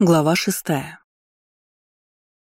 Глава шестая.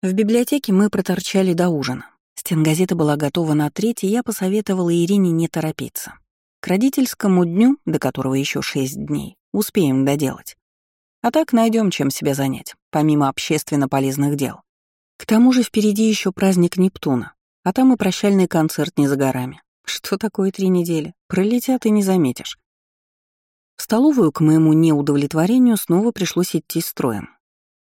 В библиотеке мы проторчали до ужина. Стенгазета была готова на треть, и я посоветовала Ирине не торопиться. К родительскому дню, до которого еще шесть дней, успеем доделать. А так найдем чем себя занять, помимо общественно полезных дел. К тому же впереди еще праздник Нептуна, а там и прощальный концерт не за горами. Что такое три недели? Пролетят и не заметишь. В столовую, к моему неудовлетворению, снова пришлось идти строем.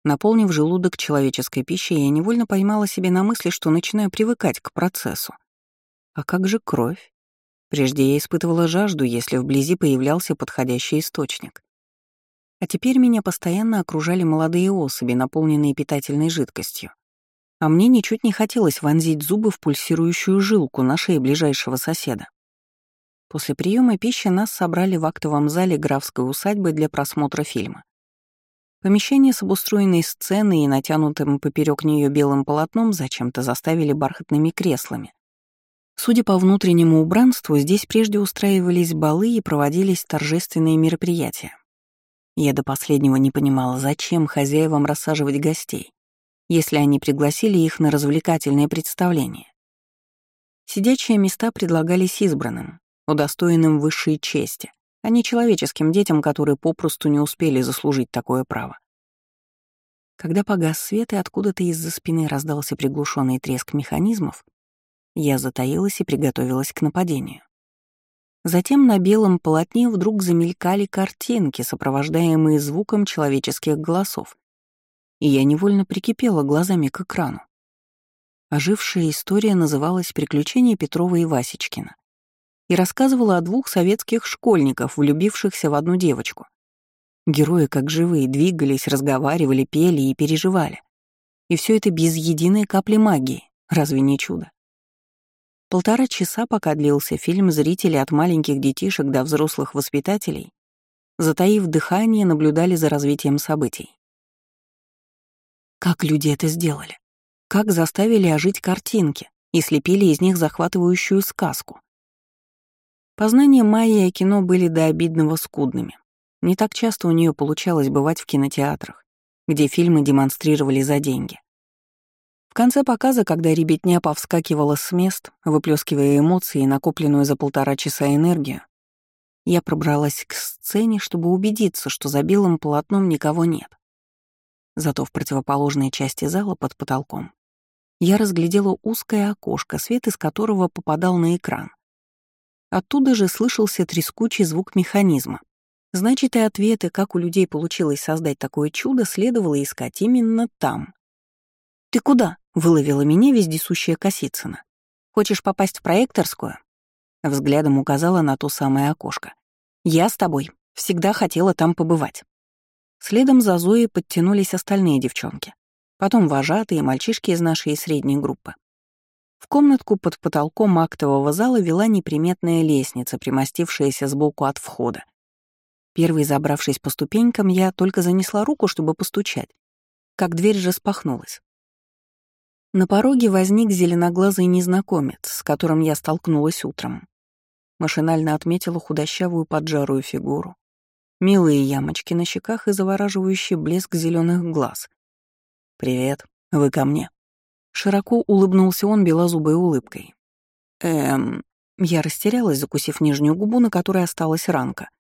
Наполнив желудок человеческой пищей, я невольно поймала себе на мысли, что начинаю привыкать к процессу. А как же кровь? Прежде я испытывала жажду, если вблизи появлялся подходящий источник. А теперь меня постоянно окружали молодые особи, наполненные питательной жидкостью. А мне ничуть не хотелось вонзить зубы в пульсирующую жилку на шее ближайшего соседа. После приема пищи нас собрали в актовом зале графской усадьбы для просмотра фильма. Помещение с обустроенной сценой и натянутым поперек нее белым полотном зачем-то заставили бархатными креслами. Судя по внутреннему убранству, здесь прежде устраивались балы и проводились торжественные мероприятия. Я до последнего не понимала, зачем хозяевам рассаживать гостей, если они пригласили их на развлекательное представление. Сидячие места предлагались избранным, удостоенным высшей чести, а не человеческим детям, которые попросту не успели заслужить такое право. Когда погас свет и откуда-то из-за спины раздался приглушенный треск механизмов, я затаилась и приготовилась к нападению. Затем на белом полотне вдруг замелькали картинки, сопровождаемые звуком человеческих голосов, и я невольно прикипела глазами к экрану. Ожившая история называлась «Приключения Петрова и Васечкина» и рассказывала о двух советских школьников, влюбившихся в одну девочку. Герои, как живые, двигались, разговаривали, пели и переживали. И все это без единой капли магии. Разве не чудо? Полтора часа, пока длился фильм, зрители от маленьких детишек до взрослых воспитателей, затаив дыхание, наблюдали за развитием событий. Как люди это сделали? Как заставили ожить картинки и слепили из них захватывающую сказку? Познания Майи о кино были до обидного скудными. Не так часто у нее получалось бывать в кинотеатрах, где фильмы демонстрировали за деньги. В конце показа, когда ребятня повскакивала с мест, выплескивая эмоции и накопленную за полтора часа энергию, я пробралась к сцене, чтобы убедиться, что за белым полотном никого нет. Зато в противоположной части зала под потолком я разглядела узкое окошко, свет из которого попадал на экран. Оттуда же слышался трескучий звук механизма. Значит, и ответы, как у людей получилось создать такое чудо, следовало искать именно там. «Ты куда?» — выловила меня вездесущая Косицына. «Хочешь попасть в проекторскую?» Взглядом указала на то самое окошко. «Я с тобой. Всегда хотела там побывать». Следом за Зоей подтянулись остальные девчонки. Потом вожатые мальчишки из нашей средней группы. В комнатку под потолком актового зала вела неприметная лестница, примостившаяся сбоку от входа. Первый, забравшись по ступенькам, я только занесла руку, чтобы постучать, как дверь распахнулась. На пороге возник зеленоглазый незнакомец, с которым я столкнулась утром. Машинально отметила худощавую поджарую фигуру, милые ямочки на щеках и завораживающий блеск зеленых глаз. «Привет, вы ко мне?» Широко улыбнулся он белозубой улыбкой. «Эм...» Я растерялась, закусив нижнюю губу, на которой осталась ранка.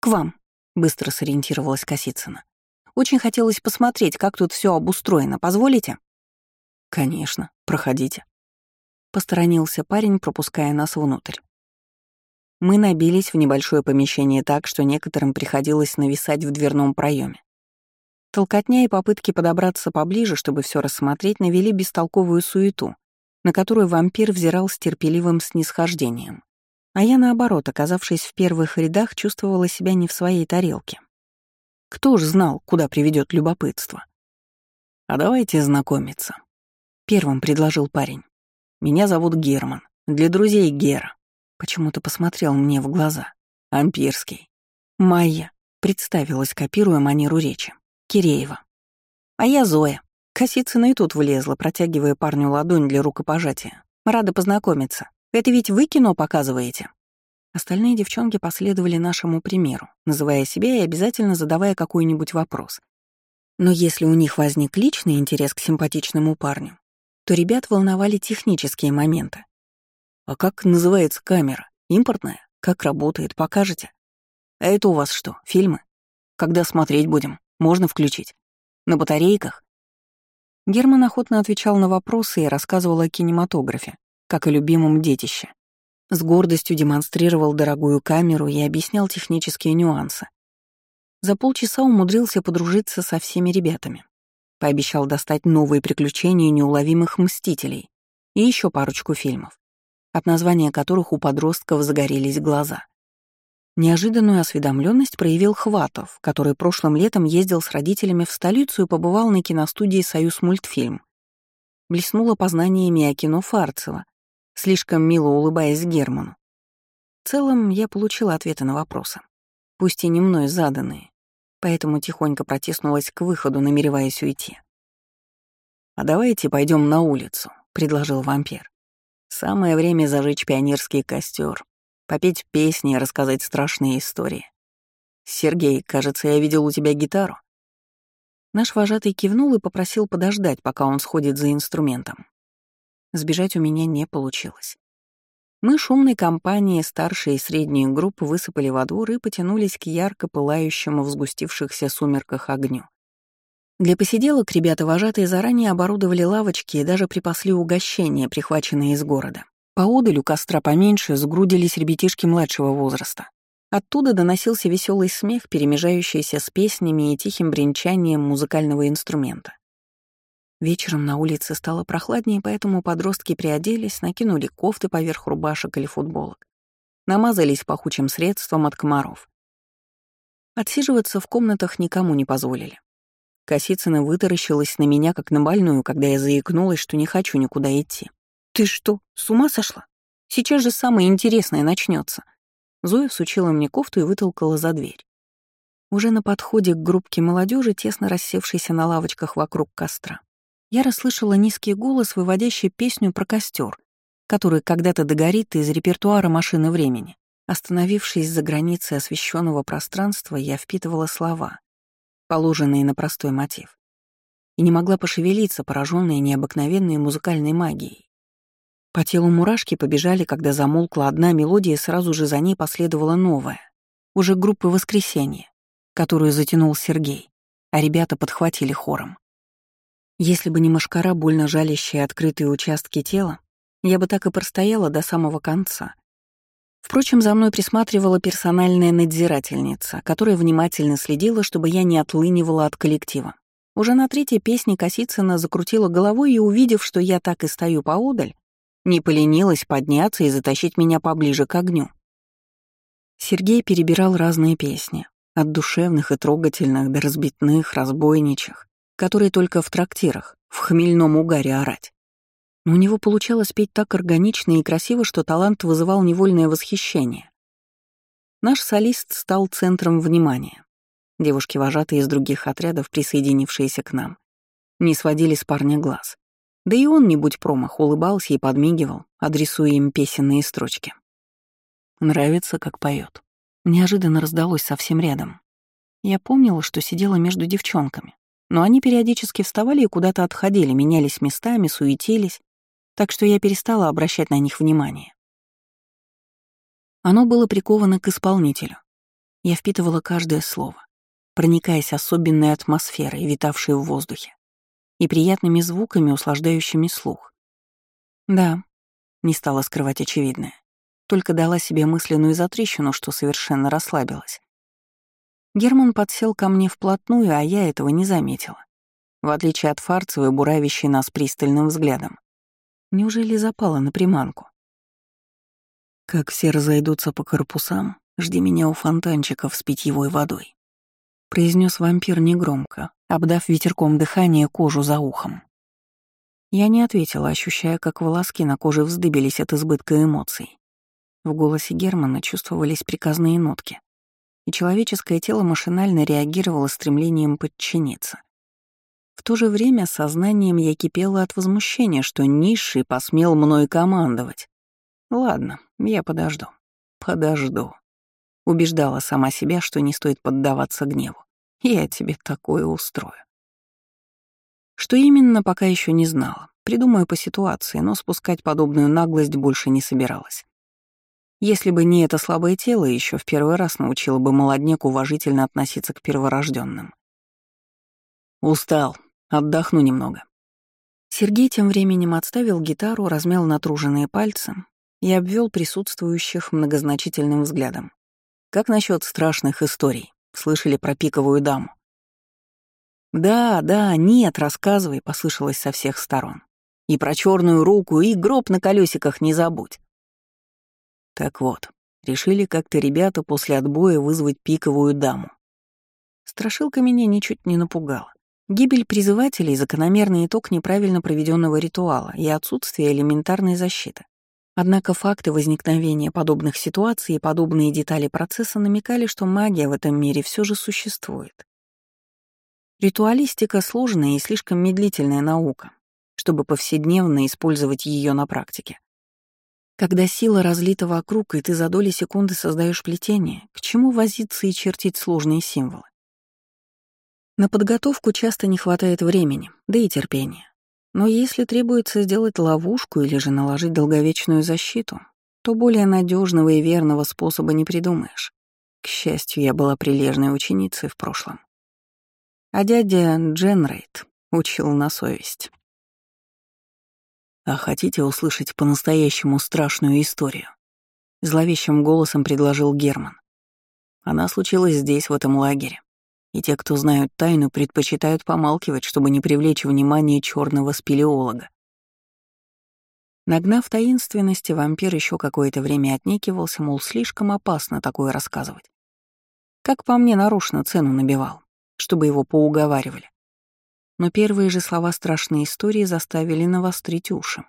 «К вам», — быстро сориентировалась Косицына. «Очень хотелось посмотреть, как тут все обустроено. Позволите?» «Конечно, проходите». Посторонился парень, пропуская нас внутрь. Мы набились в небольшое помещение так, что некоторым приходилось нависать в дверном проеме. Толкотня и попытки подобраться поближе, чтобы все рассмотреть, навели бестолковую суету, на которую вампир взирал с терпеливым снисхождением. А я, наоборот, оказавшись в первых рядах, чувствовала себя не в своей тарелке. Кто ж знал, куда приведет любопытство? «А давайте знакомиться», — первым предложил парень. «Меня зовут Герман. Для друзей Гера». Почему-то посмотрел мне в глаза. «Ампирский». «Майя», — представилась, копируя манеру речи. Киреева. А я Зоя. Косицына и тут влезла, протягивая парню ладонь для рукопожатия. Рада познакомиться. Это ведь вы кино показываете? Остальные девчонки последовали нашему примеру, называя себя и обязательно задавая какой-нибудь вопрос. Но если у них возник личный интерес к симпатичному парню, то ребят волновали технические моменты. «А как называется камера? Импортная? Как работает? Покажете? А это у вас что, фильмы? Когда смотреть будем? Можно включить? На батарейках?» Герман охотно отвечал на вопросы и рассказывал о кинематографе, как о любимом детище. С гордостью демонстрировал дорогую камеру и объяснял технические нюансы. За полчаса умудрился подружиться со всеми ребятами. Пообещал достать новые приключения неуловимых мстителей и еще парочку фильмов, от названия которых у подростков загорелись глаза. Неожиданную осведомленность проявил Хватов, который прошлым летом ездил с родителями в столицу и побывал на киностудии «Союз мультфильм». Блеснуло познаниями о кино Фарцева, слишком мило улыбаясь Герману. В целом, я получила ответы на вопросы, пусть и не мной заданные, поэтому тихонько протиснулась к выходу, намереваясь уйти. «А давайте пойдем на улицу», — предложил вампир. «Самое время зажечь пионерский костер, попеть песни и рассказать страшные истории. Сергей, кажется, я видел у тебя гитару». Наш вожатый кивнул и попросил подождать, пока он сходит за инструментом. Сбежать у меня не получилось. Мы шумной компанией старшей и средней группы высыпали во двор и потянулись к ярко пылающему в сгустившихся сумерках огню. Для посиделок ребята-вожатые заранее оборудовали лавочки и даже припасли угощения, прихваченные из города. Поодаль у костра поменьше сгрудились ребятишки младшего возраста. Оттуда доносился веселый смех, перемежающийся с песнями и тихим бренчанием музыкального инструмента. Вечером на улице стало прохладнее, поэтому подростки приоделись, накинули кофты поверх рубашек или футболок, намазались пахучим средством от комаров. Отсиживаться в комнатах никому не позволили. Косицына вытаращилась на меня, как на больную, когда я заикнулась, что не хочу никуда идти. «Ты что, с ума сошла? Сейчас же самое интересное начнется. Зоя всучила мне кофту и вытолкала за дверь. Уже на подходе к группке молодежи, тесно рассевшейся на лавочках вокруг костра, я расслышала низкий голос, выводящий песню про костер, который когда-то догорит из репертуара машины времени. Остановившись за границей освещенного пространства, я впитывала слова, положенные на простой мотив, и не могла пошевелиться, пораженная необыкновенной музыкальной магией. По телу мурашки побежали, когда замолкла одна мелодия, и сразу же за ней последовала новая, уже группы «Воскресенье», которую затянул Сергей, а ребята подхватили хором. Если бы не мошкара, больно жалящие открытые участки тела, я бы так и простояла до самого конца. Впрочем, за мной присматривала персональная надзирательница, которая внимательно следила, чтобы я не отлынивала от коллектива. Уже на третьей песне Косицына закрутила головой и, увидев, что я так и стою поодаль, не поленилась подняться и затащить меня поближе к огню. Сергей перебирал разные песни, от душевных и трогательных до разбитных, разбойничьих которые только в трактирах, в хмельном угаре орать. Но у него получалось петь так органично и красиво, что талант вызывал невольное восхищение. Наш солист стал центром внимания. Девушки-вожатые из других отрядов, присоединившиеся к нам, не сводили с парня глаз. Да и он, не будь промах, улыбался и подмигивал, адресуя им песенные строчки. Нравится, как поет. Неожиданно раздалось совсем рядом. Я помнила, что сидела между девчонками, но они периодически вставали и куда-то отходили, менялись местами, суетились, так что я перестала обращать на них внимание. Оно было приковано к исполнителю. Я впитывала каждое слово, проникаясь особенной атмосферой, витавшей в воздухе, и приятными звуками, услаждающими слух. Да, не стала скрывать очевидное, только дала себе мысленную затрещину, что совершенно расслабилась. Герман подсел ко мне вплотную, а я этого не заметила. В отличие от Фарцевой, буравящей нас пристальным взглядом. Неужели запала на приманку? Как все разойдутся по корпусам, жди меня у фонтанчиков с питьевой водой. Произнес вампир негромко, обдав ветерком дыхание кожу за ухом. Я не ответила, ощущая, как волоски на коже вздыбились от избытка эмоций. В голосе Германа чувствовались приказные нотки и человеческое тело машинально реагировало стремлением подчиниться. В то же время сознанием я кипела от возмущения, что низший посмел мной командовать. Ладно, я подожду. Подожду. Убеждала сама себя, что не стоит поддаваться гневу. Я тебе такое устрою. Что именно, пока еще не знала. Придумаю по ситуации, но спускать подобную наглость больше не собиралась. Если бы не это слабое тело, еще в первый раз научила бы молодняк уважительно относиться к перворожденным. Устал, отдохну немного. Сергей тем временем отставил гитару, размял натруженные пальцы и обвел присутствующих многозначительным взглядом. Как насчет страшных историй? Слышали про пиковую даму? «Да, да, нет, рассказывай», — послышалось со всех сторон. «И про черную руку, и гроб на колесиках не забудь». Так вот, решили как-то ребята после отбоя вызвать пиковую даму. Страшилка меня ничуть не напугала. Гибель призывателей — закономерный итог неправильно проведенного ритуала и отсутствие элементарной защиты. Однако факты возникновения подобных ситуаций и подобные детали процесса намекали, что магия в этом мире все же существует. Ритуалистика — сложная и слишком медлительная наука, чтобы повседневно использовать ее на практике. Когда сила разлита вокруг, и ты за доли секунды создаешь плетение, к чему возиться и чертить сложные символы? На подготовку часто не хватает времени, да и терпения. Но если требуется сделать ловушку или же наложить долговечную защиту, то более надежного и верного способа не придумаешь. К счастью, я была прилежной ученицей в прошлом. А дядя Дженрейт учил на совесть. «А хотите услышать по-настоящему страшную историю?» Зловещим голосом предложил Герман. Она случилась здесь, в этом лагере. И те, кто знают тайну, предпочитают помалкивать, чтобы не привлечь внимание черного спелеолога. Нагнав таинственности, вампир еще какое-то время отнекивался, мол, слишком опасно такое рассказывать. Как по мне, нарочно цену набивал, чтобы его поуговаривали но первые же слова страшной истории заставили навострить уши.